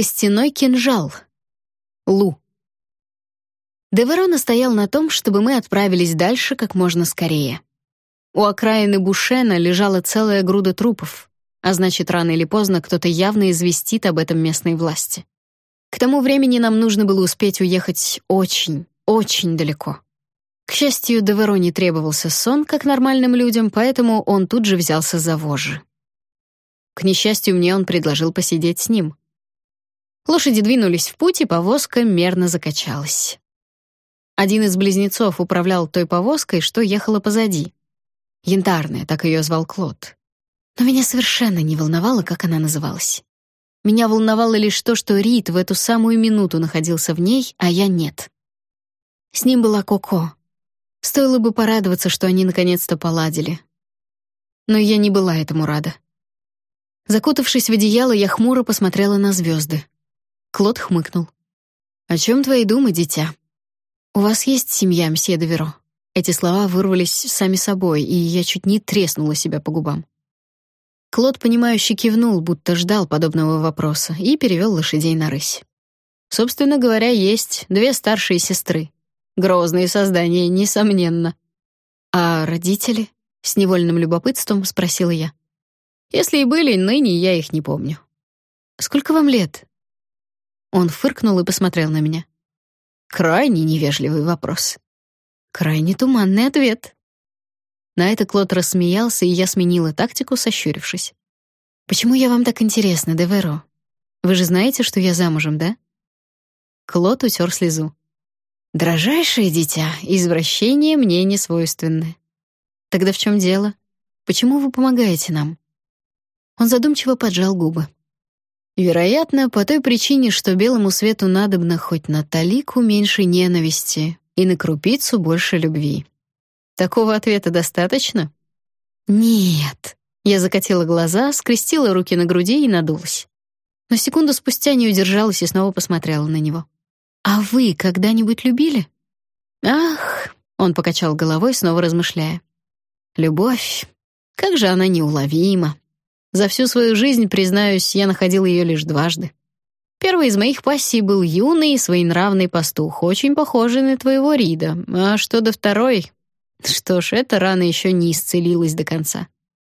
Костяной кинжал. Лу. Деверон стоял на том, чтобы мы отправились дальше как можно скорее. У окраины Бушена лежала целая груда трупов, а значит, рано или поздно кто-то явно известит об этом местной власти. К тому времени нам нужно было успеть уехать очень, очень далеко. К счастью, Деверо не требовался сон, как нормальным людям, поэтому он тут же взялся за вожжи. К несчастью, мне он предложил посидеть с ним. Лошади двинулись в путь, и повозка мерно закачалась. Один из близнецов управлял той повозкой, что ехала позади. Янтарная, так ее звал Клод. Но меня совершенно не волновало, как она называлась. Меня волновало лишь то, что Рид в эту самую минуту находился в ней, а я нет. С ним была Коко. Стоило бы порадоваться, что они наконец-то поладили. Но я не была этому рада. Закутавшись в одеяло, я хмуро посмотрела на звезды. Клод хмыкнул. «О чем твои думы, дитя?» «У вас есть семья, мсье Деверо?» Эти слова вырвались сами собой, и я чуть не треснула себя по губам. Клод, понимающе кивнул, будто ждал подобного вопроса, и перевел лошадей на рысь. Собственно говоря, есть две старшие сестры. Грозные создания, несомненно. А родители? С невольным любопытством спросила я. Если и были, ныне я их не помню. Сколько вам лет? Он фыркнул и посмотрел на меня. Крайне невежливый вопрос. Крайне туманный ответ. На это Клод рассмеялся, и я сменила тактику, сощурившись. Почему я вам так интересна, Деверо? Вы же знаете, что я замужем, да? Клод утер слезу. Дрожайшее дитя, извращение мне не свойственны. Тогда в чем дело? Почему вы помогаете нам? Он задумчиво поджал губы. Вероятно, по той причине, что белому свету надобно хоть на талику меньше ненависти и на крупицу больше любви. Такого ответа достаточно? Нет. Я закатила глаза, скрестила руки на груди и надулась. Но секунду спустя не удержалась и снова посмотрела на него. А вы когда-нибудь любили? Ах, он покачал головой, снова размышляя. Любовь, как же она неуловима. За всю свою жизнь, признаюсь, я находил ее лишь дважды. Первый из моих пассий был юный и своенравный пастух, очень похожий на твоего Рида. А что до второй? Что ж, эта рана еще не исцелилась до конца.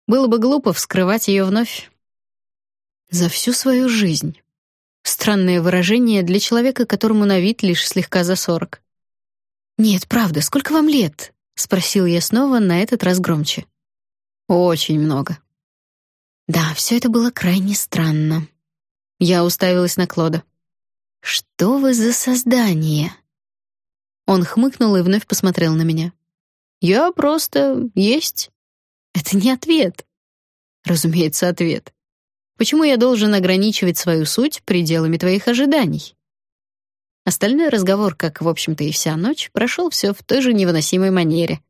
Было бы глупо вскрывать ее вновь. За всю свою жизнь. Странное выражение для человека, которому на вид лишь слегка за сорок. «Нет, правда, сколько вам лет?» — спросил я снова, на этот раз громче. «Очень много», да, все это было крайне странно. Я уставилась на Клода. Что вы за создание? Он хмыкнул и вновь посмотрел на меня. Я просто есть. Это не ответ. Разумеется, ответ. Почему я должен ограничивать свою суть пределами твоих ожиданий? Остальной разговор, как, в общем-то, и вся ночь, прошел все в той же невыносимой манере.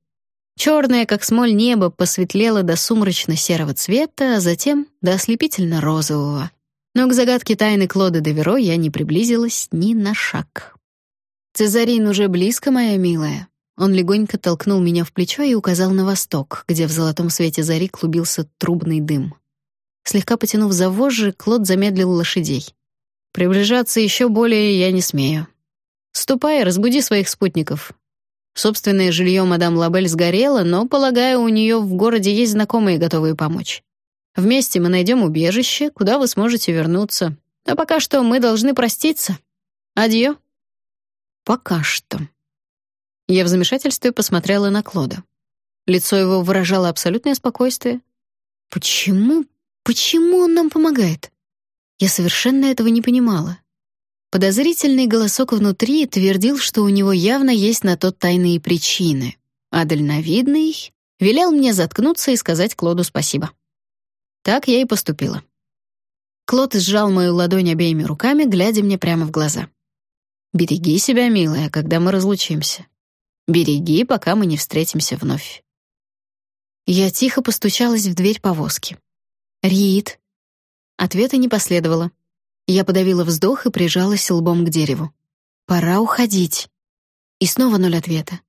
Черное, как смоль небо, посветлело до сумрачно-серого цвета, а затем до ослепительно-розового. Но к загадке тайны Клода де Веро я не приблизилась ни на шаг. «Цезарин уже близко, моя милая». Он легонько толкнул меня в плечо и указал на восток, где в золотом свете зари клубился трубный дым. Слегка потянув за вожжи, Клод замедлил лошадей. «Приближаться еще более я не смею. Ступай, разбуди своих спутников. Собственное жилье мадам Лабель сгорело, но, полагаю, у нее в городе есть знакомые, готовые помочь. Вместе мы найдем убежище, куда вы сможете вернуться. А пока что мы должны проститься. Адьё. Пока что. Я в замешательстве посмотрела на Клода. Лицо его выражало абсолютное спокойствие. Почему? Почему он нам помогает? Я совершенно этого не понимала. Подозрительный голосок внутри твердил, что у него явно есть на то тайные причины, а дальновидный велел мне заткнуться и сказать Клоду спасибо. Так я и поступила. Клод сжал мою ладонь обеими руками, глядя мне прямо в глаза. «Береги себя, милая, когда мы разлучимся. Береги, пока мы не встретимся вновь». Я тихо постучалась в дверь повозки. «Рид». Ответа не последовало. Я подавила вздох и прижалась лбом к дереву. Пора уходить. И снова ноль ответа.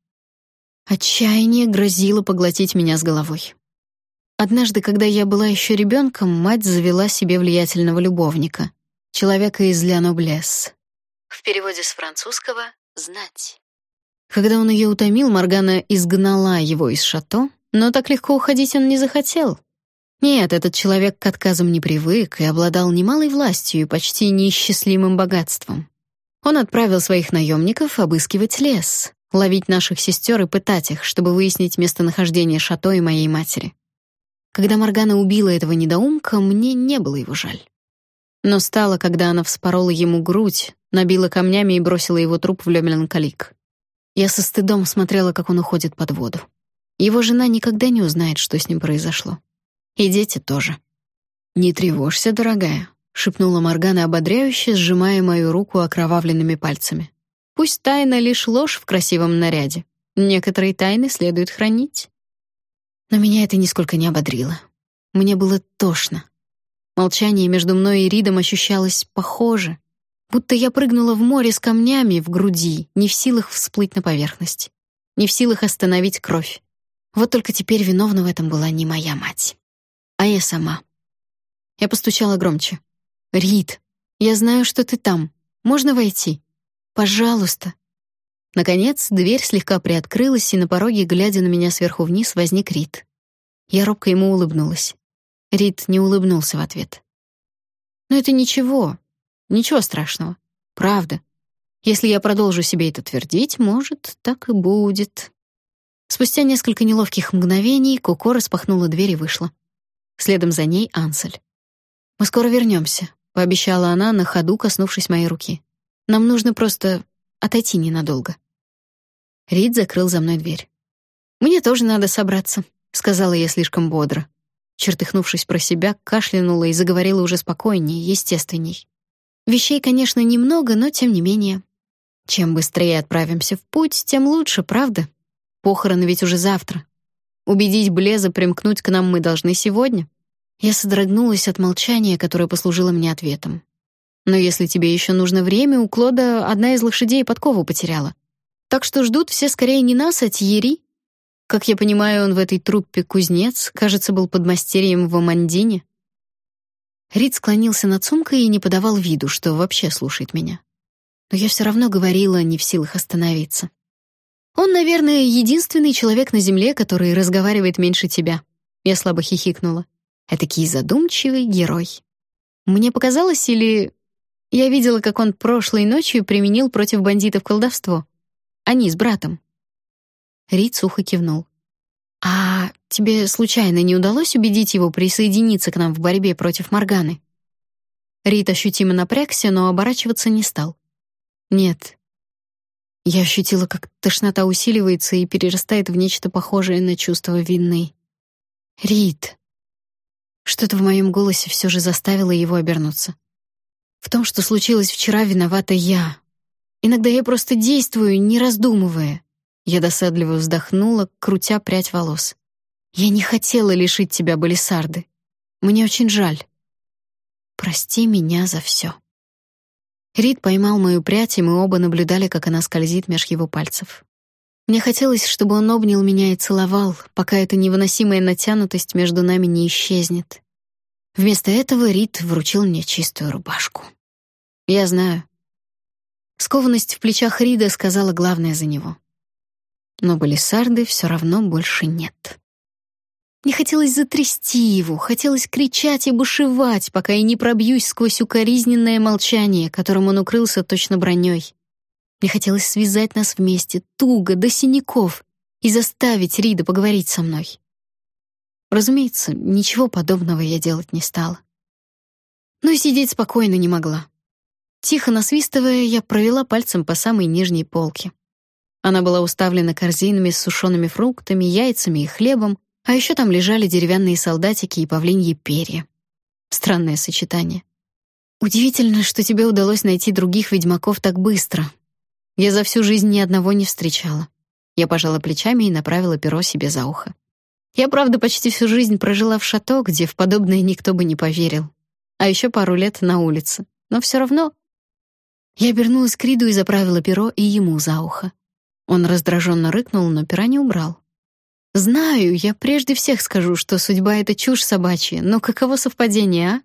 Отчаяние грозило поглотить меня с головой. Однажды, когда я была еще ребенком, мать завела себе влиятельного любовника. человека из Ля-Ноблес. В переводе с французского «знать». Когда он ее утомил, Моргана изгнала его из шато, но так легко уходить он не захотел. Нет, этот человек к отказам не привык и обладал немалой властью и почти неисчислимым богатством. Он отправил своих наемников обыскивать лес, ловить наших сестер и пытать их, чтобы выяснить местонахождение шато и моей матери. Когда Моргана убила этого недоумка, мне не было его жаль. Но стало, когда она вспорола ему грудь, набила камнями и бросила его труп в Лёмеланкалик. Я со стыдом смотрела, как он уходит под воду. Его жена никогда не узнает, что с ним произошло. И дети тоже. «Не тревожься, дорогая», — шепнула Моргана ободряюще, сжимая мою руку окровавленными пальцами. «Пусть тайна лишь ложь в красивом наряде. Некоторые тайны следует хранить». Но меня это нисколько не ободрило. Мне было тошно. Молчание между мной и Ридом ощущалось похоже, будто я прыгнула в море с камнями в груди, не в силах всплыть на поверхность, не в силах остановить кровь. Вот только теперь виновна в этом была не моя мать, а я сама. Я постучала громче. «Рид, я знаю, что ты там. Можно войти? Пожалуйста». Наконец, дверь слегка приоткрылась, и на пороге, глядя на меня сверху вниз, возник Рид. Я робко ему улыбнулась. Рид не улыбнулся в ответ. Но это ничего. Ничего страшного. Правда. Если я продолжу себе это твердить, может, так и будет. Спустя несколько неловких мгновений Коко распахнула дверь и вышла. Следом за ней Ансель. Мы скоро вернемся, пообещала она на ходу, коснувшись моей руки. Нам нужно просто отойти ненадолго. Рид закрыл за мной дверь. Мне тоже надо собраться, сказала я слишком бодро. Чертыхнувшись про себя, кашлянула и заговорила уже спокойнее, естественней. Вещей, конечно, немного, но тем не менее. Чем быстрее отправимся в путь, тем лучше, правда? Похороны ведь уже завтра. Убедить Блеза примкнуть к нам мы должны сегодня. Я содрогнулась от молчания, которое послужило мне ответом. Но если тебе еще нужно время, у Клода одна из лошадей подкову потеряла. Так что ждут все скорее не нас, а Тьерри. Как я понимаю, он в этой труппе кузнец, кажется, был подмастерьем в Амандине. Рид склонился над сумкой и не подавал виду, что вообще слушает меня. Но я все равно говорила, не в силах остановиться. Он, наверное, единственный человек на земле, который разговаривает меньше тебя. Я слабо хихикнула. Этакий задумчивый герой. Мне показалось или я видела, как он прошлой ночью применил против бандитов колдовство. Они с братом. Рид сухо кивнул. «А тебе случайно не удалось убедить его присоединиться к нам в борьбе против Морганы?» Рид ощутимо напрягся, но оборачиваться не стал. «Нет». Я ощутила, как тошнота усиливается и перерастает в нечто похожее на чувство вины. «Рид». Что-то в моем голосе все же заставило его обернуться. В том, что случилось вчера, виновата я. Иногда я просто действую, не раздумывая. Я досадливо вздохнула, крутя прядь волос. Я не хотела лишить тебя Балисарды. Мне очень жаль. Прости меня за все. Рид поймал мою прядь, и мы оба наблюдали, как она скользит меж его пальцев. Мне хотелось, чтобы он обнял меня и целовал, пока эта невыносимая натянутость между нами не исчезнет. Вместо этого Рид вручил мне чистую рубашку. Я знаю. Скованность в плечах Рида сказала главное за него но Балисарды все равно больше нет. Мне хотелось затрясти его, хотелось кричать и бушевать, пока я не пробьюсь сквозь укоризненное молчание, которым он укрылся точно броней. Мне хотелось связать нас вместе, туго, до синяков, и заставить Рида поговорить со мной. Разумеется, ничего подобного я делать не стала. Но сидеть спокойно не могла. Тихо насвистывая, я провела пальцем по самой нижней полке. Она была уставлена корзинами с сушеными фруктами, яйцами и хлебом, а еще там лежали деревянные солдатики и павлиньи перья. Странное сочетание. Удивительно, что тебе удалось найти других ведьмаков так быстро. Я за всю жизнь ни одного не встречала. Я пожала плечами и направила перо себе за ухо. Я, правда, почти всю жизнь прожила в шато, где в подобное никто бы не поверил. А еще пару лет на улице. Но все равно... Я обернулась к Риду и заправила перо и ему за ухо. Он раздраженно рыкнул, но пера не убрал. Знаю, я прежде всех скажу, что судьба это чушь собачья, но каково совпадение, а?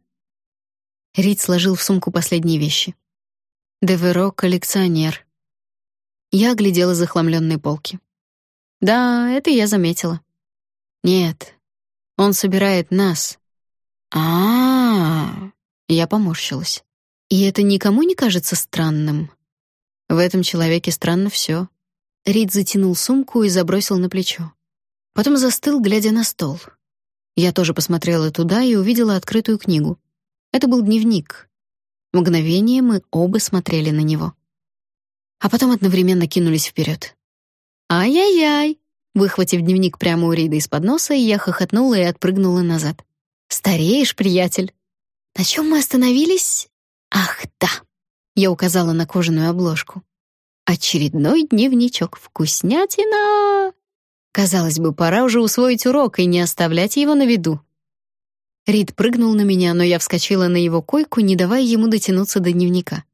Рид сложил в сумку последние вещи. Деверо коллекционер. Я оглядела захламленные полки. Да, это я заметила. Нет. Он собирает нас. А, -а, -а. я поморщилась. И это никому не кажется странным. В этом человеке странно все. Рид затянул сумку и забросил на плечо. Потом застыл, глядя на стол. Я тоже посмотрела туда и увидела открытую книгу. Это был дневник. Мгновение мы оба смотрели на него. А потом одновременно кинулись вперед. «Ай-яй-яй!» Выхватив дневник прямо у Рида из-под носа, я хохотнула и отпрыгнула назад. «Стареешь, приятель!» «На чем мы остановились?» «Ах, да!» Я указала на кожаную обложку. Очередной дневничок. Вкуснятина! Казалось бы, пора уже усвоить урок и не оставлять его на виду. Рид прыгнул на меня, но я вскочила на его койку, не давая ему дотянуться до дневника.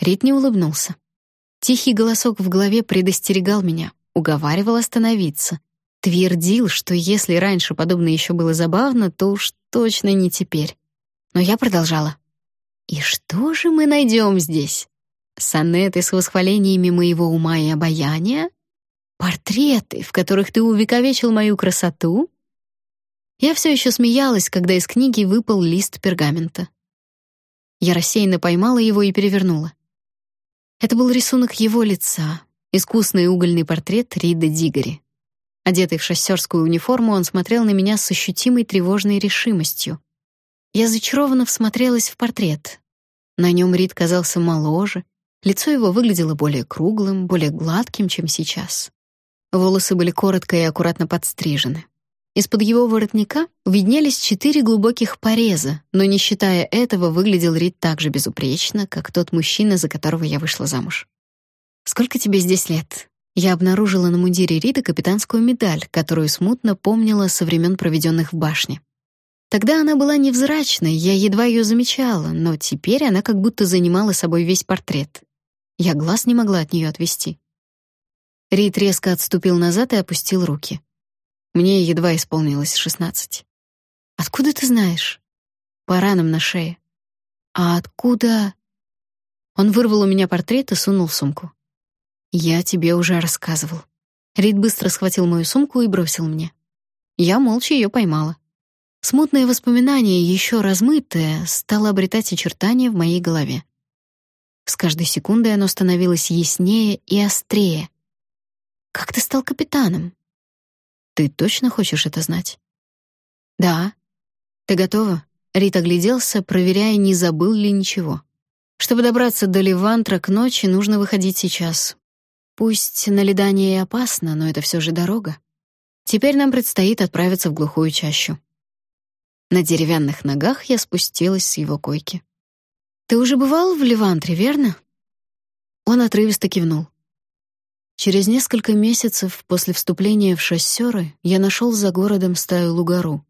Рид не улыбнулся. Тихий голосок в голове предостерегал меня, уговаривал остановиться. Твердил, что если раньше подобное еще было забавно, то уж точно не теперь. Но я продолжала. «И что же мы найдем здесь?» сонеты с восхвалениями моего ума и обаяния, портреты, в которых ты увековечил мою красоту. Я все еще смеялась, когда из книги выпал лист пергамента. Я рассеянно поймала его и перевернула. Это был рисунок его лица, искусный угольный портрет Рида Дигори. Одетый в шоссерскую униформу, он смотрел на меня с ощутимой тревожной решимостью. Я зачарованно всмотрелась в портрет. На нем Рид казался моложе, Лицо его выглядело более круглым, более гладким, чем сейчас. Волосы были коротко и аккуратно подстрижены. Из-под его воротника виднелись четыре глубоких пореза, но не считая этого, выглядел Рид так же безупречно, как тот мужчина, за которого я вышла замуж. «Сколько тебе здесь лет?» Я обнаружила на мундире Рида капитанскую медаль, которую смутно помнила со времен, проведенных в башне. Тогда она была невзрачной, я едва ее замечала, но теперь она как будто занимала собой весь портрет. Я глаз не могла от нее отвести. Рид резко отступил назад и опустил руки. Мне едва исполнилось шестнадцать. Откуда ты знаешь? По ранам на шее. А откуда? Он вырвал у меня портрет и сунул в сумку. Я тебе уже рассказывал. Рид быстро схватил мою сумку и бросил мне. Я молча ее поймала. Смутное воспоминание, еще размытое, стало обретать очертания в моей голове. С каждой секундой оно становилось яснее и острее. Как ты стал капитаном? Ты точно хочешь это знать? Да. Ты готова? Рит огляделся, проверяя, не забыл ли ничего. Чтобы добраться до Левантра к ночи, нужно выходить сейчас. Пусть на ледание и опасно, но это все же дорога. Теперь нам предстоит отправиться в глухую чащу. На деревянных ногах я спустилась с его койки. Ты уже бывал в Левантре, верно? Он отрывисто кивнул. Через несколько месяцев после вступления в шоссеры я нашел за городом стаю лугару.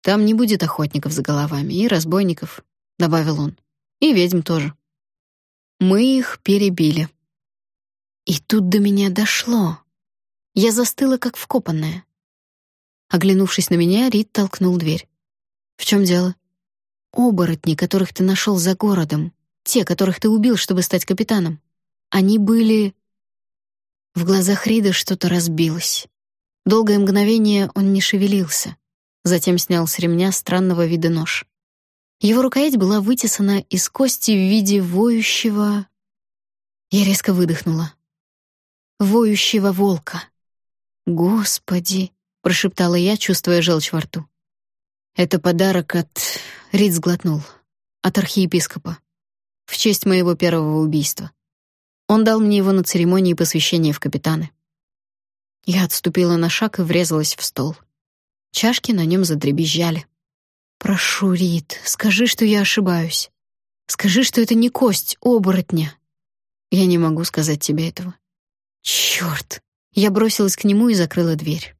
Там не будет охотников за головами и разбойников, добавил он. И ведьм тоже. Мы их перебили. И тут до меня дошло. Я застыла как вкопанная. Оглянувшись на меня, Рид толкнул дверь. В чем дело? Оборотни, которых ты нашел за городом, те, которых ты убил, чтобы стать капитаном. Они были... В глазах Рида что-то разбилось. Долгое мгновение он не шевелился. Затем снял с ремня странного вида нож. Его рукоять была вытесана из кости в виде воющего... Я резко выдохнула. Воющего волка. «Господи!» — прошептала я, чувствуя желчь во рту. «Это подарок от Рид сглотнул. От архиепископа. В честь моего первого убийства. Он дал мне его на церемонии посвящения в капитаны. Я отступила на шаг и врезалась в стол. Чашки на нем задребезжали. «Прошу, Рид, скажи, что я ошибаюсь. Скажи, что это не кость оборотня». «Я не могу сказать тебе этого». «Чёрт!» Я бросилась к нему и закрыла дверь.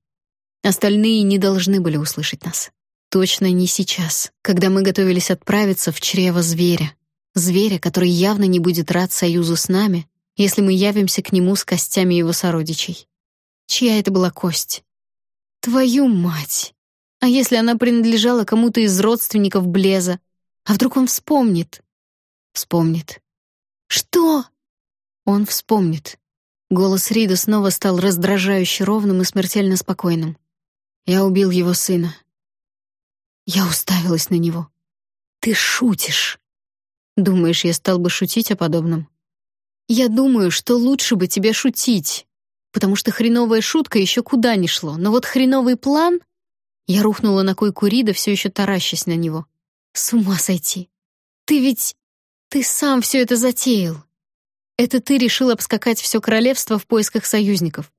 Остальные не должны были услышать нас. Точно не сейчас, когда мы готовились отправиться в чрево зверя. Зверя, который явно не будет рад союзу с нами, если мы явимся к нему с костями его сородичей. Чья это была кость? Твою мать! А если она принадлежала кому-то из родственников Блеза? А вдруг он вспомнит? Вспомнит. Что? Он вспомнит. Голос Рида снова стал раздражающе ровным и смертельно спокойным. Я убил его сына. Я уставилась на него. Ты шутишь. Думаешь, я стал бы шутить о подобном? Я думаю, что лучше бы тебе шутить, потому что хреновая шутка еще куда ни шло, но вот хреновый план... Я рухнула на койку Рида, все еще таращась на него. С ума сойти. Ты ведь... Ты сам все это затеял. Это ты решил обскакать все королевство в поисках союзников.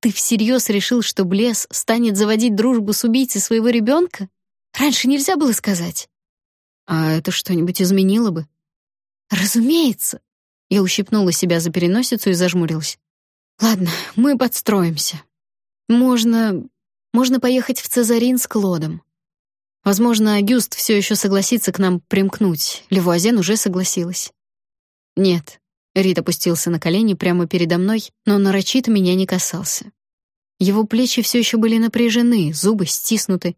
Ты всерьез решил, что Блес станет заводить дружбу с убийцей своего ребенка? Раньше нельзя было сказать. А это что-нибудь изменило бы? Разумеется. Я ущипнула себя за переносицу и зажмурилась. Ладно, мы подстроимся. Можно... можно поехать в Цезарин с Клодом. Возможно, Агюст все еще согласится к нам примкнуть. Левуазен уже согласилась. Нет. Рид опустился на колени прямо передо мной, но нарочито меня не касался. Его плечи все еще были напряжены, зубы стиснуты.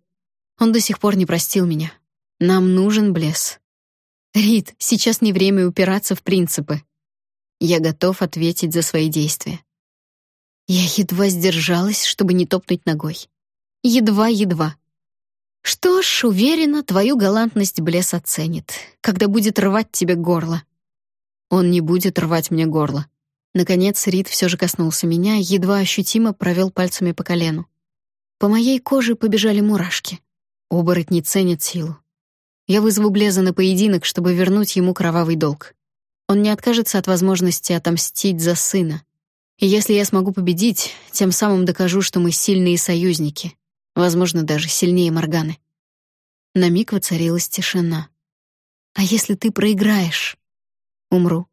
Он до сих пор не простил меня. Нам нужен блес. Рид, сейчас не время упираться в принципы. Я готов ответить за свои действия. Я едва сдержалась, чтобы не топнуть ногой. Едва-едва. Что ж, уверена, твою галантность Блес оценит, когда будет рвать тебе горло. Он не будет рвать мне горло. Наконец Рид все же коснулся меня, едва ощутимо провел пальцами по колену. По моей коже побежали мурашки. Оборотни ценят силу. Я вызову Блеза на поединок, чтобы вернуть ему кровавый долг. Он не откажется от возможности отомстить за сына. И если я смогу победить, тем самым докажу, что мы сильные союзники, возможно, даже сильнее Морганы. На миг воцарилась тишина. А если ты проиграешь? Умру.